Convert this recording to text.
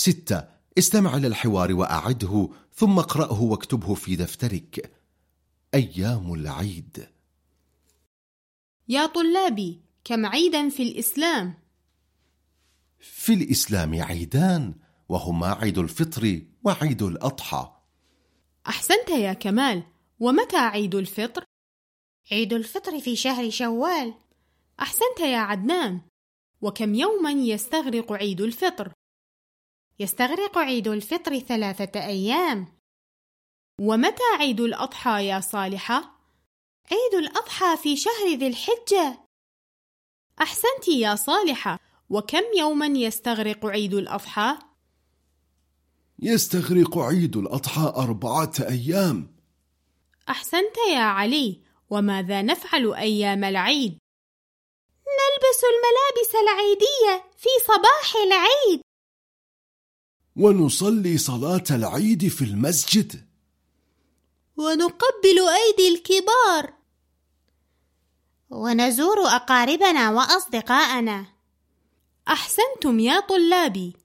ستة استمع إلى الحوار وأعده ثم اقرأه واكتبه في دفترك أيام العيد يا طلابي كم عيدا في الإسلام؟ في الإسلام عيدان وهما عيد الفطر وعيد الأضحى أحسنت يا كمال ومتى عيد الفطر؟ عيد الفطر في شهر شوال أحسنت يا عدنان وكم يوما يستغرق عيد الفطر؟ يستغرق عيد الفطر ثلاثة أيام ومتى عيد الأضحى يا صالحة؟ عيد الأضحى في شهر ذي الحجة أحسنت يا صالحة وكم يوما يستغرق عيد الأضحى؟ يستغرق عيد الأضحى أربعة أيام أحسنت يا علي وماذا نفعل أيام العيد؟ نلبس الملابس العيدية في صباح العيد ونصلي صلاة العيد في المسجد. ونقبل أيدي الكبار. ونزور أقاربنا وأصدقاءنا. أحسنتم يا طلابي.